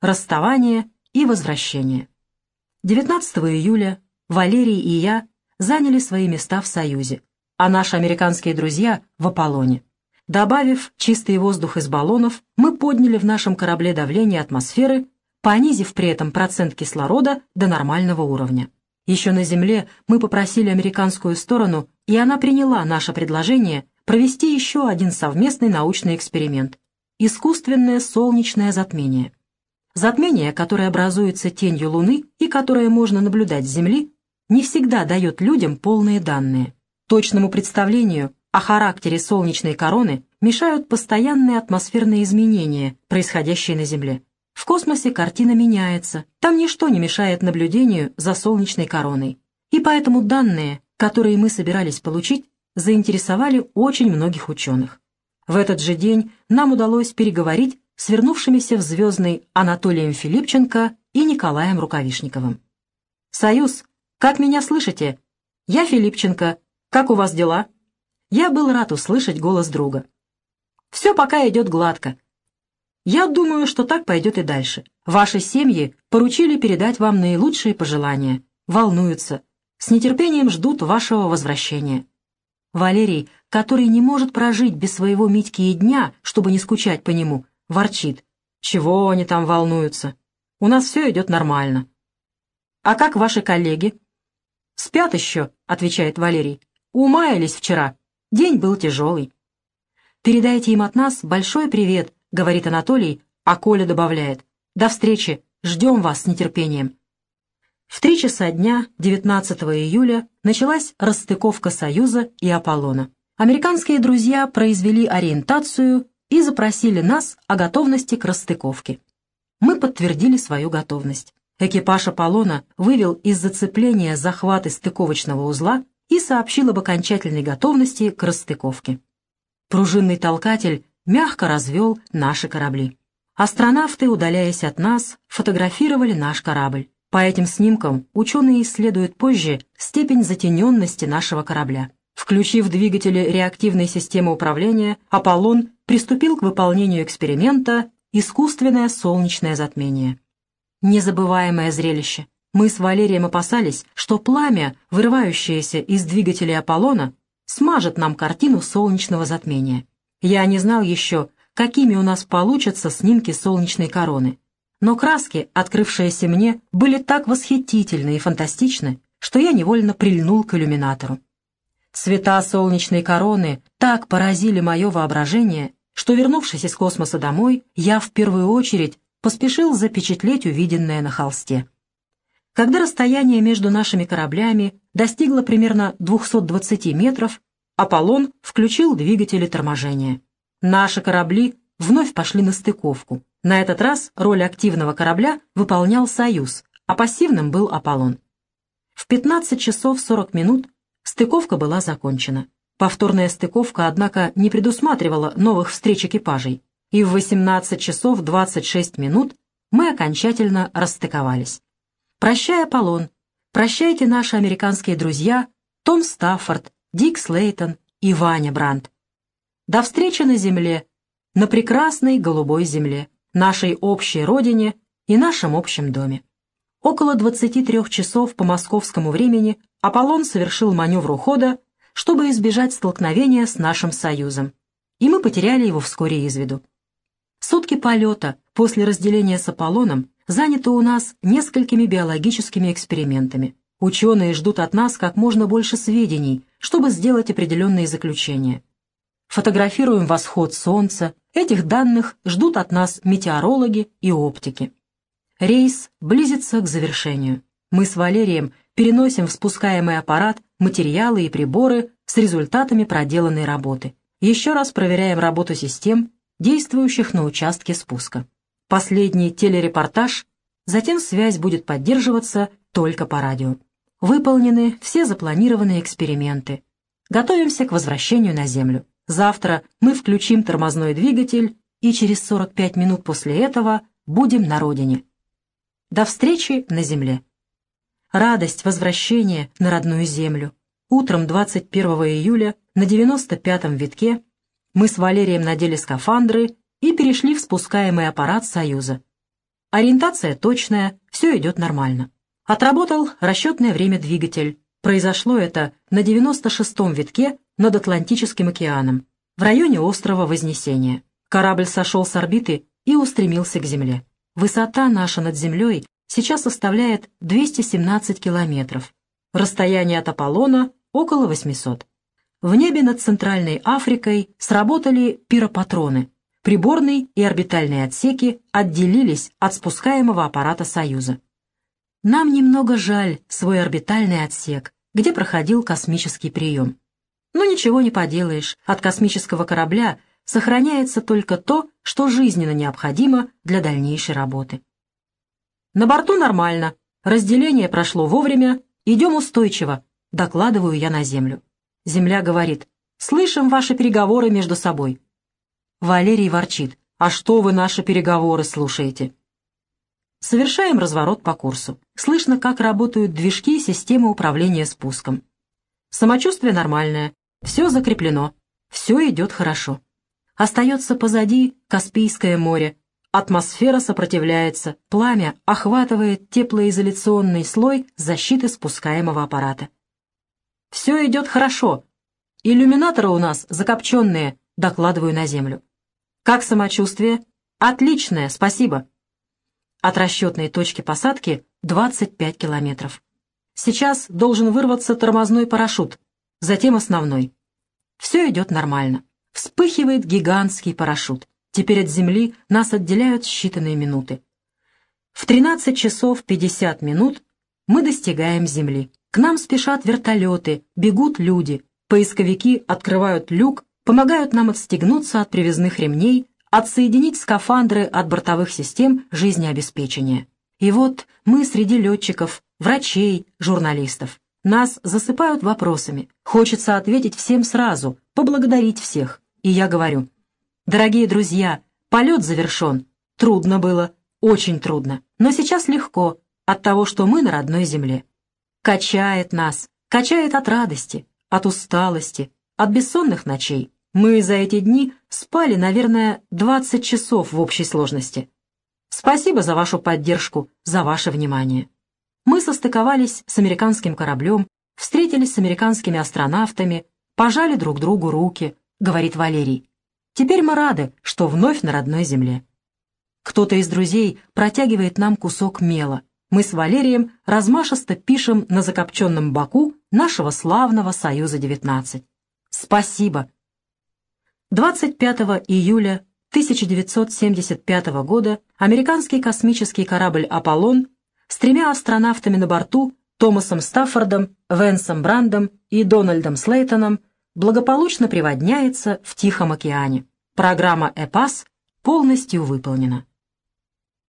расставание и возвращение. 19 июля Валерий и я заняли свои места в Союзе, а наши американские друзья — в Аполлоне. Добавив чистый воздух из баллонов, мы подняли в нашем корабле давление атмосферы, понизив при этом процент кислорода до нормального уровня. Еще на Земле мы попросили американскую сторону, и она приняла наше предложение провести еще один совместный научный эксперимент — искусственное солнечное затмение. Затмение, которое образуется тенью Луны и которое можно наблюдать с Земли, не всегда дает людям полные данные. Точному представлению о характере солнечной короны мешают постоянные атмосферные изменения, происходящие на Земле. В космосе картина меняется, там ничто не мешает наблюдению за солнечной короной. И поэтому данные, которые мы собирались получить, заинтересовали очень многих ученых. В этот же день нам удалось переговорить с вернувшимися в Звездный Анатолием Филипченко и Николаем Рукавишниковым. «Союз, как меня слышите? Я Филипченко. Как у вас дела?» Я был рад услышать голос друга. «Все пока идет гладко. Я думаю, что так пойдет и дальше. Ваши семьи поручили передать вам наилучшие пожелания. Волнуются. С нетерпением ждут вашего возвращения. Валерий, который не может прожить без своего Митьки и дня, чтобы не скучать по нему, ворчит. Чего они там волнуются? У нас все идет нормально. А как ваши коллеги? Спят еще, отвечает Валерий. Умаялись вчера. День был тяжелый. «Передайте им от нас большой привет», — говорит Анатолий, а Коля добавляет. «До встречи. Ждем вас с нетерпением». В три часа дня 19 июля началась расстыковка «Союза» и «Аполлона». Американские друзья произвели ориентацию и запросили нас о готовности к расстыковке. Мы подтвердили свою готовность. Экипаж «Аполлона» вывел из зацепления захваты стыковочного узла и сообщил об окончательной готовности к расстыковке. Пружинный толкатель мягко развел наши корабли. Астронавты, удаляясь от нас, фотографировали наш корабль. По этим снимкам ученые исследуют позже степень затененности нашего корабля. Включив двигатели реактивной системы управления, «Аполлон» приступил к выполнению эксперимента «Искусственное солнечное затмение». Незабываемое зрелище. Мы с Валерием опасались, что пламя, вырывающееся из двигателя Аполлона, смажет нам картину солнечного затмения. Я не знал еще, какими у нас получатся снимки солнечной короны. Но краски, открывшиеся мне, были так восхитительны и фантастичны, что я невольно прильнул к иллюминатору. Цвета солнечной короны так поразили мое воображение, что, вернувшись из космоса домой, я в первую очередь поспешил запечатлеть увиденное на холсте. Когда расстояние между нашими кораблями достигло примерно 220 метров, Аполлон включил двигатели торможения. Наши корабли вновь пошли на стыковку. На этот раз роль активного корабля выполнял «Союз», а пассивным был «Аполлон». В 15 часов 40 минут стыковка была закончена. Повторная стыковка, однако, не предусматривала новых встреч экипажей, и в 18 часов 26 минут мы окончательно расстыковались. Прощай, Аполлон, прощайте наши американские друзья Том Стаффорд, Дик Слейтон и Ваня Брандт. До встречи на земле, на прекрасной голубой земле, нашей общей родине и нашем общем доме. Около 23 часов по московскому времени Аполлон совершил маневр ухода, чтобы избежать столкновения с нашим союзом, и мы потеряли его вскоре из виду. Сутки полета после разделения с Аполлоном заняты у нас несколькими биологическими экспериментами. Ученые ждут от нас как можно больше сведений, чтобы сделать определенные заключения. Фотографируем восход Солнца. Этих данных ждут от нас метеорологи и оптики. Рейс близится к завершению. Мы с Валерием переносим в спускаемый аппарат материалы и приборы с результатами проделанной работы. Еще раз проверяем работу систем, действующих на участке спуска последний телерепортаж, затем связь будет поддерживаться только по радио. Выполнены все запланированные эксперименты. Готовимся к возвращению на Землю. Завтра мы включим тормозной двигатель и через 45 минут после этого будем на родине. До встречи на Земле. Радость возвращения на родную Землю. Утром 21 июля на 95-м витке мы с Валерием надели скафандры и перешли в спускаемый аппарат «Союза». Ориентация точная, все идет нормально. Отработал расчетное время двигатель. Произошло это на 96-м витке над Атлантическим океаном, в районе острова Вознесения. Корабль сошел с орбиты и устремился к Земле. Высота наша над Землей сейчас составляет 217 километров. Расстояние от Аполлона около 800. В небе над Центральной Африкой сработали пиропатроны. Приборный и орбитальные отсеки отделились от спускаемого аппарата «Союза». Нам немного жаль свой орбитальный отсек, где проходил космический прием. Но ничего не поделаешь, от космического корабля сохраняется только то, что жизненно необходимо для дальнейшей работы. На борту нормально, разделение прошло вовремя, идем устойчиво, докладываю я на Землю. Земля говорит, слышим ваши переговоры между собой. Валерий ворчит, а что вы наши переговоры слушаете? Совершаем разворот по курсу. Слышно, как работают движки системы управления спуском. Самочувствие нормальное, все закреплено, все идет хорошо. Остается позади Каспийское море. Атмосфера сопротивляется, пламя охватывает теплоизоляционный слой защиты спускаемого аппарата. Все идет хорошо. Иллюминаторы у нас закопченные, докладываю на землю. Как самочувствие? Отличное, спасибо. От расчетной точки посадки 25 километров. Сейчас должен вырваться тормозной парашют, затем основной. Все идет нормально. Вспыхивает гигантский парашют. Теперь от земли нас отделяют считанные минуты. В 13 часов 50 минут мы достигаем земли. К нам спешат вертолеты, бегут люди. Поисковики открывают люк, помогают нам отстегнуться от привязных ремней, отсоединить скафандры от бортовых систем жизнеобеспечения. И вот мы среди летчиков, врачей, журналистов. Нас засыпают вопросами. Хочется ответить всем сразу, поблагодарить всех. И я говорю, дорогие друзья, полет завершен. Трудно было, очень трудно. Но сейчас легко от того, что мы на родной земле. Качает нас, качает от радости, от усталости, от бессонных ночей. Мы за эти дни спали, наверное, 20 часов в общей сложности. Спасибо за вашу поддержку, за ваше внимание. Мы состыковались с американским кораблем, встретились с американскими астронавтами, пожали друг другу руки, говорит Валерий. Теперь мы рады, что вновь на родной земле. Кто-то из друзей протягивает нам кусок мела. Мы с Валерием размашисто пишем на закопченном боку нашего славного Союза-19. Спасибо, 25 июля 1975 года американский космический корабль «Аполлон» с тремя астронавтами на борту Томасом Стаффордом, Венсом Брандом и Дональдом Слейтоном благополучно приводняется в Тихом океане. Программа «ЭПАС» полностью выполнена.